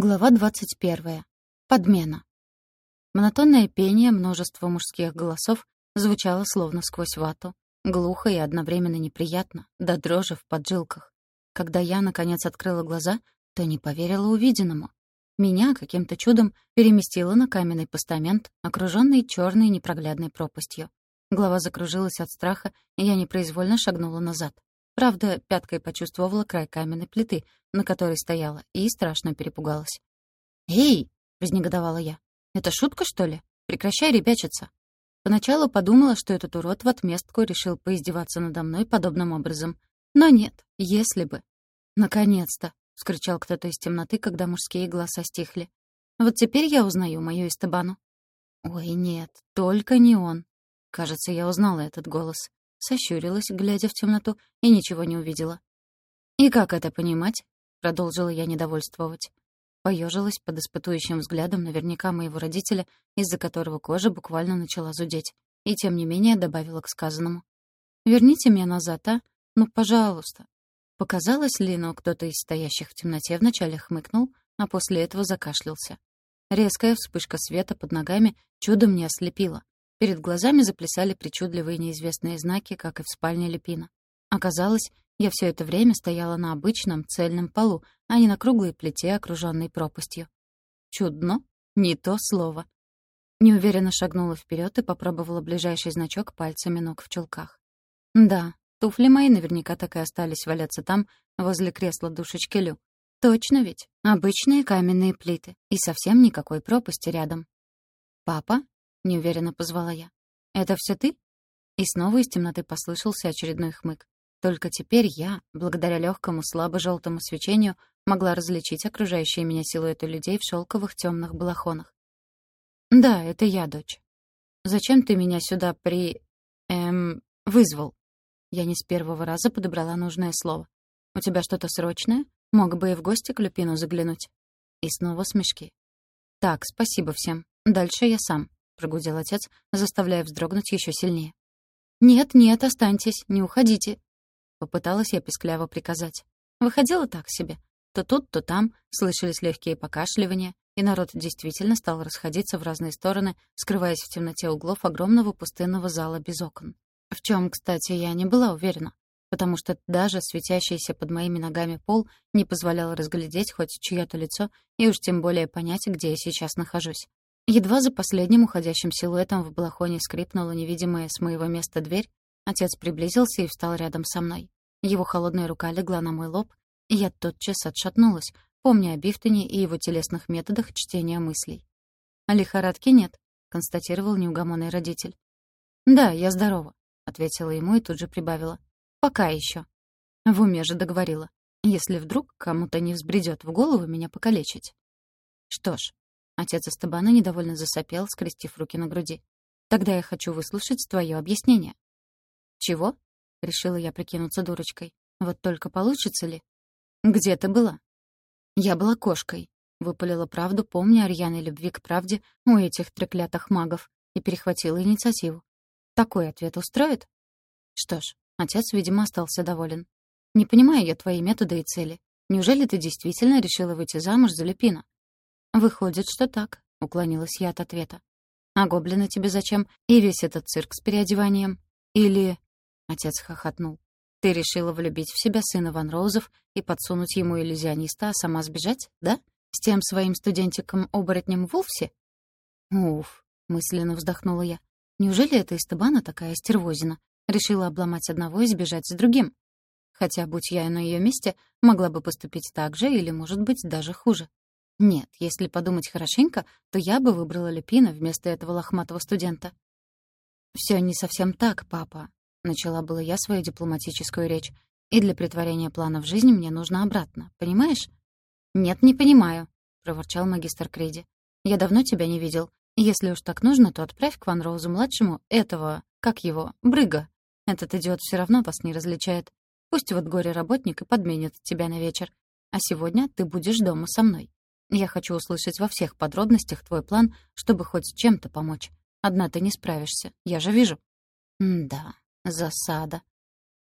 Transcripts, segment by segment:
Глава 21. Подмена. Монотонное пение множества мужских голосов звучало словно сквозь вату, глухо и одновременно неприятно, до дрожи в поджилках. Когда я, наконец, открыла глаза, то не поверила увиденному. Меня каким-то чудом переместило на каменный постамент, окруженный черной непроглядной пропастью. Голова закружилась от страха, и я непроизвольно шагнула назад. Правда, пяткой почувствовала край каменной плиты, на которой стояла, и страшно перепугалась. «Эй!» — вознегодовала я. «Это шутка, что ли? Прекращай ребячиться!» Поначалу подумала, что этот урод в отместку решил поиздеваться надо мной подобным образом. Но нет, если бы. «Наконец-то!» — вскричал кто-то из темноты, когда мужские голоса стихли. «Вот теперь я узнаю мою Эстебану». «Ой, нет, только не он». Кажется, я узнала этот голос сощурилась, глядя в темноту, и ничего не увидела. «И как это понимать?» — продолжила я недовольствовать. Поежилась под испытующим взглядом наверняка моего родителя, из-за которого кожа буквально начала зудеть, и тем не менее добавила к сказанному. «Верните меня назад, а? Ну, пожалуйста». Показалось ли, но кто-то из стоящих в темноте вначале хмыкнул, а после этого закашлялся. Резкая вспышка света под ногами чудом не ослепила, Перед глазами заплясали причудливые неизвестные знаки, как и в спальне Лепина. Оказалось, я все это время стояла на обычном цельном полу, а не на круглой плите, окруженной пропастью. Чудно? Не то слово. Неуверенно шагнула вперед и попробовала ближайший значок пальцами ног в чулках. Да, туфли мои наверняка так и остались валяться там, возле кресла душечки Лю. Точно ведь. Обычные каменные плиты. И совсем никакой пропасти рядом. «Папа?» — неуверенно позвала я. «Это все ты?» И снова из темноты послышался очередной хмык. Только теперь я, благодаря легкому слабо-желтому свечению, могла различить окружающие меня силуэты людей в шелковых темных балахонах. «Да, это я, дочь. Зачем ты меня сюда при... эм... вызвал?» Я не с первого раза подобрала нужное слово. «У тебя что-то срочное? Мог бы и в гости к Люпину заглянуть». И снова смешки. «Так, спасибо всем. Дальше я сам прогудел отец, заставляя вздрогнуть еще сильнее. «Нет, нет, останьтесь, не уходите», — попыталась я пескляво приказать. Выходило так себе. То тут, то там слышались легкие покашливания, и народ действительно стал расходиться в разные стороны, скрываясь в темноте углов огромного пустынного зала без окон. В чем, кстати, я не была уверена, потому что даже светящийся под моими ногами пол не позволял разглядеть хоть чьё-то лицо и уж тем более понять, где я сейчас нахожусь. Едва за последним уходящим силуэтом в балахоне скрипнула невидимая с моего места дверь, отец приблизился и встал рядом со мной. Его холодная рука легла на мой лоб, и я тотчас отшатнулась, помня о Бифтоне и его телесных методах чтения мыслей. «А лихорадки нет», — констатировал неугомонный родитель. «Да, я здорова», — ответила ему и тут же прибавила. «Пока еще». В уме же договорила. «Если вдруг кому-то не взбредет в голову меня покалечить». Что ж, Отец Эстебана недовольно засопел, скрестив руки на груди. «Тогда я хочу выслушать твое объяснение». «Чего?» — решила я прикинуться дурочкой. «Вот только получится ли?» «Где ты была?» «Я была кошкой», — выпалила правду, помня о рьяной любви к правде у этих треклятых магов, и перехватила инициативу. «Такой ответ устроит?» Что ж, отец, видимо, остался доволен. «Не понимаю я твои методы и цели. Неужели ты действительно решила выйти замуж за Лепина? «Выходит, что так», — уклонилась я от ответа. «А гоблины тебе зачем? И весь этот цирк с переодеванием? Или...» Отец хохотнул. «Ты решила влюбить в себя сына Ван Роузов и подсунуть ему иллюзиониста, а сама сбежать, да? С тем своим студентиком-оборотнем Вулфси?» «Уф», — мысленно вздохнула я. «Неужели эта Эстебана такая стервозина? Решила обломать одного и сбежать с другим? Хотя, будь я на ее месте, могла бы поступить так же или, может быть, даже хуже. Нет, если подумать хорошенько, то я бы выбрала Люпина вместо этого лохматого студента. «Всё не совсем так, папа», — начала была я свою дипломатическую речь. «И для притворения плана в жизнь мне нужно обратно, понимаешь?» «Нет, не понимаю», — проворчал магистр Криди. «Я давно тебя не видел. Если уж так нужно, то отправь к Ван Роузу-младшему этого, как его, Брыга. Этот идиот всё равно вас не различает. Пусть вот горе-работник и подменит тебя на вечер. А сегодня ты будешь дома со мной. Я хочу услышать во всех подробностях твой план, чтобы хоть чем-то помочь. Одна ты не справишься, я же вижу». «Да, засада».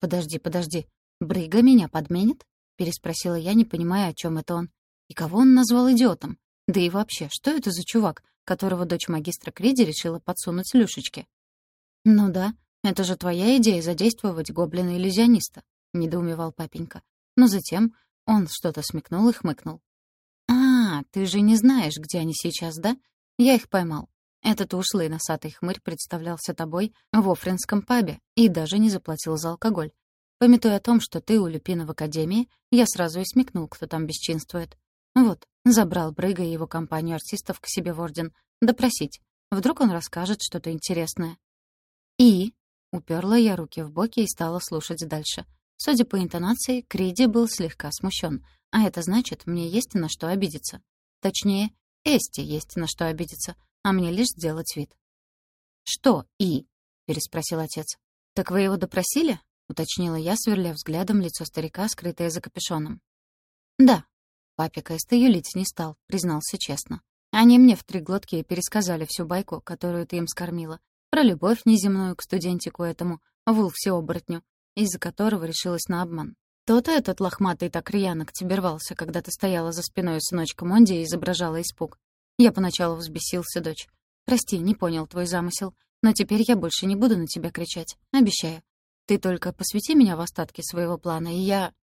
«Подожди, подожди. Брыга меня подменит?» — переспросила я, не понимая, о чем это он. И кого он назвал идиотом? Да и вообще, что это за чувак, которого дочь магистра Криди решила подсунуть Люшечке? «Ну да, это же твоя идея задействовать гоблина-иллюзиониста», — недоумевал папенька. Но затем он что-то смекнул и хмыкнул. «А, ты же не знаешь, где они сейчас, да? Я их поймал. Этот ушлый носатый хмырь представлялся тобой в Офринском пабе и даже не заплатил за алкоголь. Пометуя о том, что ты у Люпина в академии, я сразу и смекнул, кто там бесчинствует. Вот, забрал Брыга и его компанию артистов к себе в орден. Допросить. Вдруг он расскажет что-то интересное. «И?» — уперла я руки в боки и стала слушать дальше. Судя по интонации, Криди был слегка смущен, а это значит, мне есть на что обидеться. Точнее, Эсти есть на что обидеться, а мне лишь сделать вид. «Что «и»?» — переспросил отец. «Так вы его допросили?» уточнила я, сверля взглядом лицо старика, скрытое за капюшоном. «Да». Папик Эста юлить не стал, признался честно. Они мне в три глотки пересказали всю байку, которую ты им скормила, про любовь неземную к студентику этому, вулфсе-оборотню, из-за которого решилась на обман. То-то этот лохматый так рьяно к тебе рвался, когда ты стояла за спиной сыночка Монди и изображала испуг. Я поначалу взбесился, дочь. Прости, не понял твой замысел, но теперь я больше не буду на тебя кричать, обещаю. Ты только посвяти меня в остатки своего плана, и я...»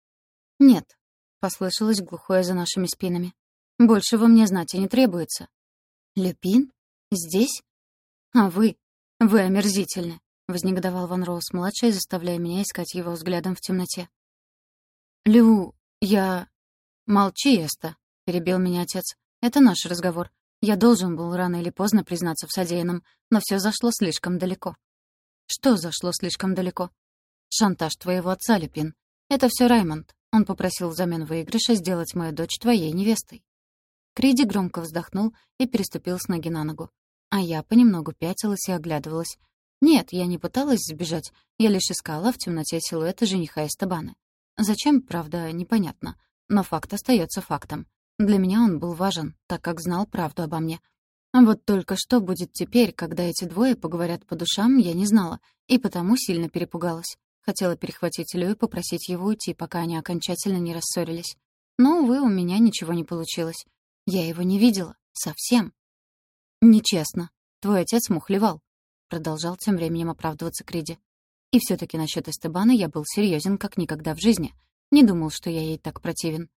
«Нет», — послышалось глухое за нашими спинами. «Большего мне знать и не требуется». «Люпин? Здесь? А вы? Вы омерзительны», — вознегодовал Ван Роуз-младший, заставляя меня искать его взглядом в темноте. «Лю... я...» «Молчи, Эста», — перебил меня отец. «Это наш разговор. Я должен был рано или поздно признаться в содеянном, но все зашло слишком далеко». «Что зашло слишком далеко?» Шантаж твоего отца, Люпин. Это все Раймонд. Он попросил взамен выигрыша сделать мою дочь твоей невестой. Криди громко вздохнул и переступил с ноги на ногу. А я понемногу пятилась и оглядывалась. Нет, я не пыталась сбежать, я лишь искала в темноте силуэта жениха из Табаны. Зачем, правда, непонятно. Но факт остается фактом. Для меня он был важен, так как знал правду обо мне. А вот только что будет теперь, когда эти двое поговорят по душам, я не знала, и потому сильно перепугалась. Хотела перехватить Лю и попросить его уйти, пока они окончательно не рассорились. Но, увы, у меня ничего не получилось. Я его не видела. Совсем. «Нечестно. Твой отец мухлевал», — продолжал тем временем оправдываться Криди. И все таки насчет Эстебана я был серьезен как никогда в жизни. Не думал, что я ей так противен.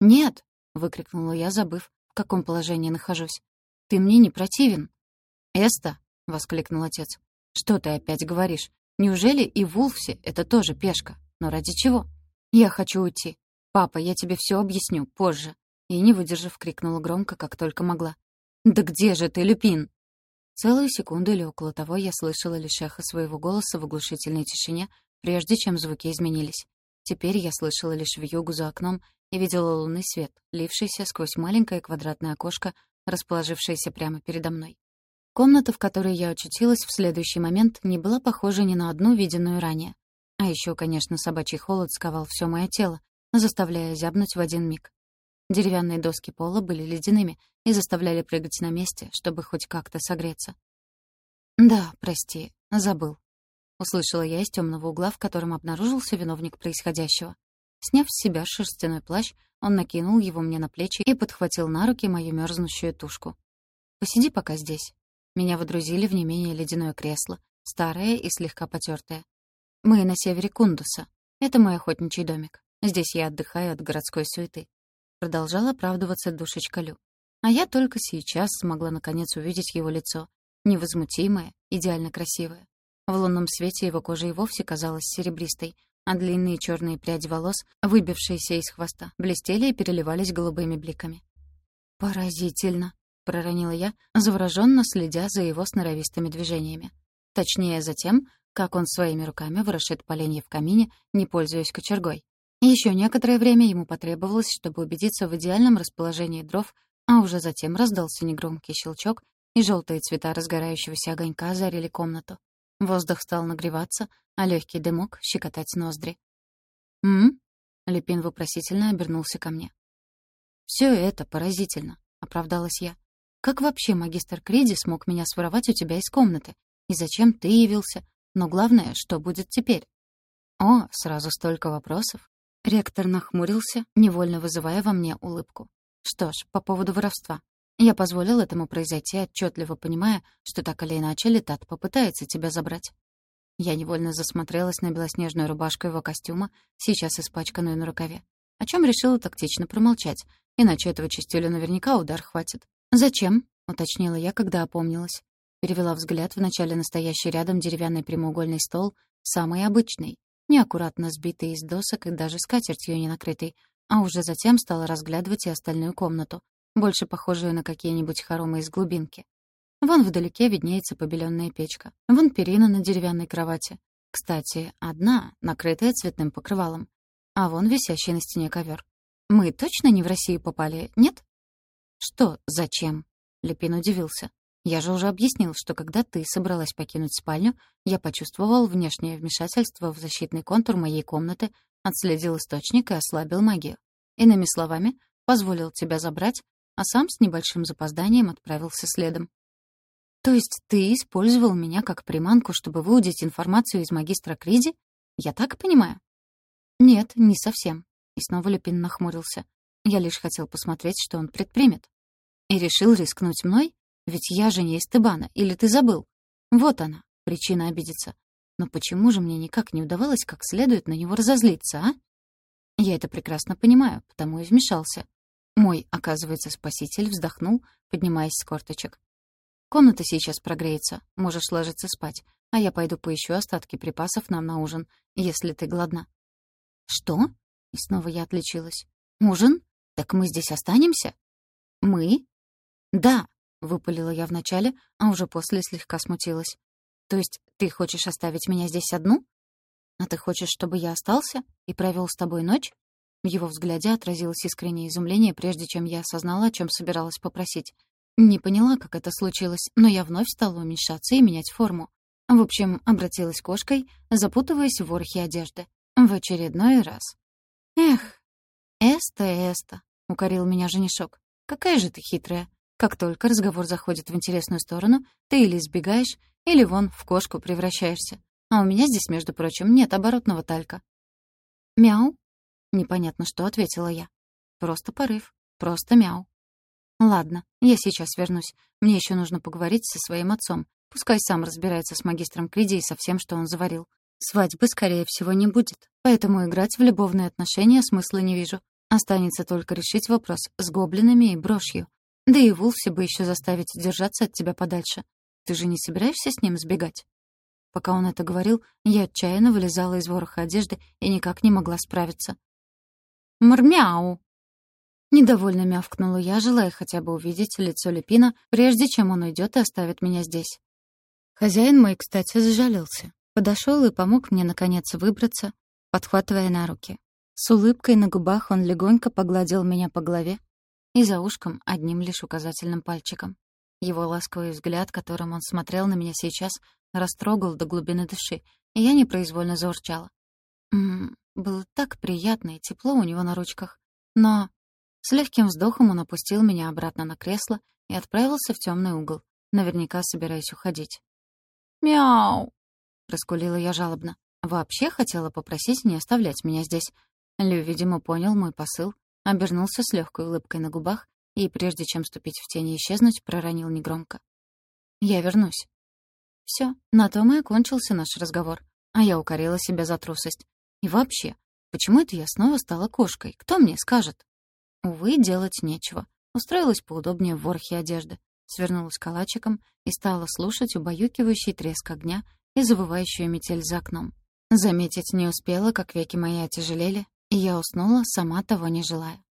«Нет!» — выкрикнула я, забыв, в каком положении нахожусь. «Ты мне не противен!» «Эста!» — воскликнул отец. «Что ты опять говоришь? Неужели и Вулфси — это тоже пешка? Но ради чего? Я хочу уйти. Папа, я тебе все объясню, позже. И, не выдержав, крикнула громко, как только могла. «Да где же ты, Люпин?» Целую секунду или около того я слышала лишь эхо своего голоса в оглушительной тишине, прежде чем звуки изменились. Теперь я слышала лишь вьюгу за окном и видела лунный свет, лившийся сквозь маленькое квадратное окошко, расположившееся прямо передо мной. Комната, в которой я очутилась в следующий момент, не была похожа ни на одну виденную ранее. А еще, конечно, собачий холод сковал все мое тело, заставляя зябнуть в один миг. Деревянные доски пола были ледяными и заставляли прыгать на месте, чтобы хоть как-то согреться. «Да, прости, забыл», — услышала я из темного угла, в котором обнаружился виновник происходящего. Сняв с себя шерстяной плащ, он накинул его мне на плечи и подхватил на руки мою мерзнущую тушку. «Посиди пока здесь. Меня водрузили в не менее ледяное кресло, старое и слегка потертое. Мы на севере Кундуса. Это мой охотничий домик. Здесь я отдыхаю от городской суеты. Продолжала оправдываться душечка Лю. А я только сейчас смогла наконец увидеть его лицо. Невозмутимое, идеально красивое. В лунном свете его кожа и вовсе казалась серебристой, а длинные черные пряди волос, выбившиеся из хвоста, блестели и переливались голубыми бликами. «Поразительно!» проронила я, завороженно следя за его сноровистыми движениями. Точнее, за тем, как он своими руками ворошит поленья в камине, не пользуясь кочергой. Еще некоторое время ему потребовалось, чтобы убедиться в идеальном расположении дров, а уже затем раздался негромкий щелчок, и желтые цвета разгорающегося огонька озарили комнату. Воздух стал нагреваться, а легкий дымок — щекотать ноздри. «М?», Лепин вопросительно обернулся ко мне. Все это поразительно», — оправдалась я. Как вообще магистр Криди смог меня своровать у тебя из комнаты? И зачем ты явился? Но главное, что будет теперь? О, сразу столько вопросов. Ректор нахмурился, невольно вызывая во мне улыбку. Что ж, по поводу воровства. Я позволил этому произойти, отчетливо понимая, что так или иначе Летат попытается тебя забрать. Я невольно засмотрелась на белоснежную рубашку его костюма, сейчас испачканную на рукаве. О чем решила тактично промолчать, иначе этого чистюля наверняка удар хватит. «Зачем?» — уточнила я, когда опомнилась. Перевела взгляд в начале настоящий рядом деревянный прямоугольный стол, самый обычный, неаккуратно сбитый из досок и даже скатертью не накрытый, а уже затем стала разглядывать и остальную комнату, больше похожую на какие-нибудь хоромы из глубинки. Вон вдалеке виднеется побеленная печка. Вон перина на деревянной кровати. Кстати, одна, накрытая цветным покрывалом. А вон висящий на стене ковер. Мы точно не в Россию попали, нет? Что, зачем? Лепин удивился. Я же уже объяснил, что когда ты собралась покинуть спальню, я почувствовал внешнее вмешательство в защитный контур моей комнаты, отследил источник и ослабил магию. Иными словами, позволил тебя забрать, а сам с небольшим запозданием отправился следом. То есть ты использовал меня как приманку, чтобы выудить информацию из магистра Криди? Я так понимаю? Нет, не совсем. И снова Люпин нахмурился. Я лишь хотел посмотреть, что он предпримет. И решил рискнуть мной? Ведь я же не из Тебана, или ты забыл? Вот она, причина обидеться. Но почему же мне никак не удавалось как следует на него разозлиться, а? Я это прекрасно понимаю, потому и вмешался. Мой, оказывается, спаситель вздохнул, поднимаясь с корточек. «Комната сейчас прогреется, можешь ложиться спать, а я пойду поищу остатки припасов нам на ужин, если ты голодна». «Что?» — и снова я отличилась. «Ужин? Так мы здесь останемся?» «Мы?» «Да», — выпалила я вначале, а уже после слегка смутилась. «То есть ты хочешь оставить меня здесь одну?» «А ты хочешь, чтобы я остался и провел с тобой ночь?» В его взгляде отразилось искреннее изумление, прежде чем я осознала, о чем собиралась попросить. Не поняла, как это случилось, но я вновь стала уменьшаться и менять форму. В общем, обратилась кошкой, запутываясь в ворохе одежды. В очередной раз. «Эх, Эста, Эста», — укорил меня женишок. «Какая же ты хитрая. Как только разговор заходит в интересную сторону, ты или сбегаешь, или вон в кошку превращаешься. А у меня здесь, между прочим, нет оборотного талька». «Мяу», Непонятно, что ответила я. Просто порыв. Просто мяу. Ладно, я сейчас вернусь. Мне еще нужно поговорить со своим отцом. Пускай сам разбирается с магистром Криди и со всем, что он заварил. Свадьбы, скорее всего, не будет. Поэтому играть в любовные отношения смысла не вижу. Останется только решить вопрос с гоблинами и брошью. Да и Вулси бы еще заставить держаться от тебя подальше. Ты же не собираешься с ним сбегать? Пока он это говорил, я отчаянно вылезала из вороха одежды и никак не могла справиться. Мрмяу!» Недовольно мявкнула я, желая хотя бы увидеть лицо Лепина, прежде чем он уйдет и оставит меня здесь. Хозяин мой, кстати, сжалился. Подошел и помог мне, наконец, выбраться, подхватывая на руки. С улыбкой на губах он легонько погладил меня по голове и за ушком одним лишь указательным пальчиком. Его ласковый взгляд, которым он смотрел на меня сейчас, растрогал до глубины души, и я непроизвольно заурчала. «М было так приятно и тепло у него на ручках. Но с легким вздохом он опустил меня обратно на кресло и отправился в темный угол, наверняка собираясь уходить. «Мяу!» — раскулила я жалобно. Вообще хотела попросить не оставлять меня здесь. Лю, видимо, понял мой посыл, обернулся с легкой улыбкой на губах и, прежде чем ступить в тень и исчезнуть, проронил негромко. «Я вернусь». Все, на том и окончился наш разговор, а я укорила себя за трусость. И вообще, почему это я снова стала кошкой? Кто мне скажет? Увы, делать нечего. Устроилась поудобнее в ворхе одежды, свернулась калачиком и стала слушать убаюкивающий треск огня и завывающую метель за окном. Заметить не успела, как веки мои отяжелели, и я уснула, сама того не желая.